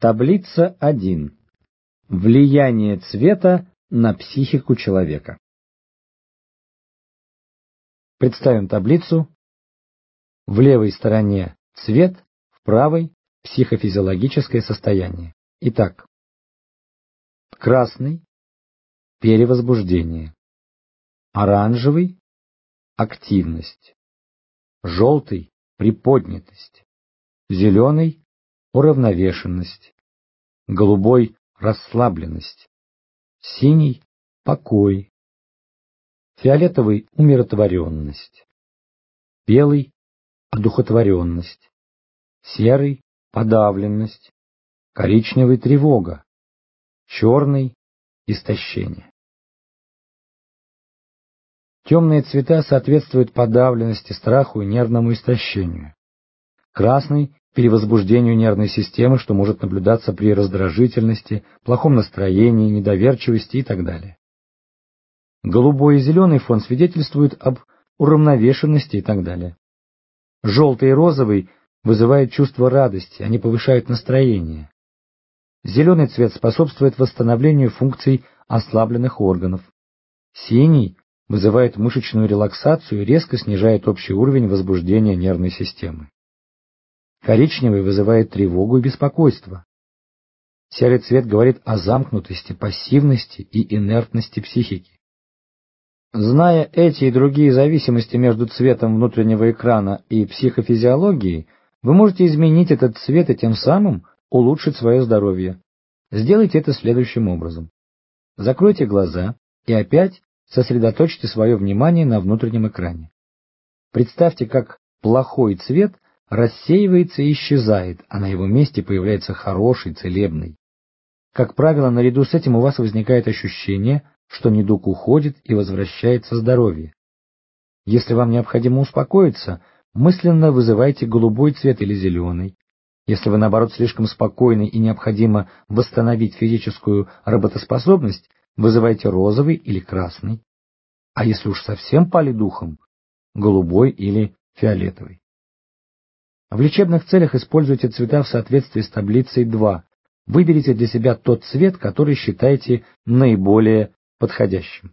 Таблица 1. Влияние цвета на психику человека. Представим таблицу. В левой стороне цвет, в правой психофизиологическое состояние. Итак, красный – перевозбуждение, оранжевый – активность, желтый – приподнятость, зеленый – уравновешенность, голубой – расслабленность, синий – покой, фиолетовый – умиротворенность, белый – одухотворенность, серый – подавленность, коричневый – тревога, черный – истощение. Темные цвета соответствуют подавленности, страху и нервному истощению. Красный – перевозбуждению нервной системы, что может наблюдаться при раздражительности, плохом настроении, недоверчивости и так далее. Голубой и зеленый фон свидетельствуют об уравновешенности и так далее. Желтый и розовый вызывают чувство радости, они повышают настроение. Зеленый цвет способствует восстановлению функций ослабленных органов. Синий вызывает мышечную релаксацию и резко снижает общий уровень возбуждения нервной системы. Коричневый вызывает тревогу и беспокойство. Серый цвет говорит о замкнутости, пассивности и инертности психики. Зная эти и другие зависимости между цветом внутреннего экрана и психофизиологией, вы можете изменить этот цвет и тем самым улучшить свое здоровье. Сделайте это следующим образом. Закройте глаза и опять сосредоточьте свое внимание на внутреннем экране. Представьте, как плохой цвет рассеивается и исчезает, а на его месте появляется хороший, целебный. Как правило, наряду с этим у вас возникает ощущение, что недуг уходит и возвращается здоровье. Если вам необходимо успокоиться, мысленно вызывайте голубой цвет или зеленый. Если вы, наоборот, слишком спокойны и необходимо восстановить физическую работоспособность, вызывайте розовый или красный. А если уж совсем пали духом, голубой или фиолетовый. В лечебных целях используйте цвета в соответствии с таблицей 2. Выберите для себя тот цвет, который считаете наиболее подходящим.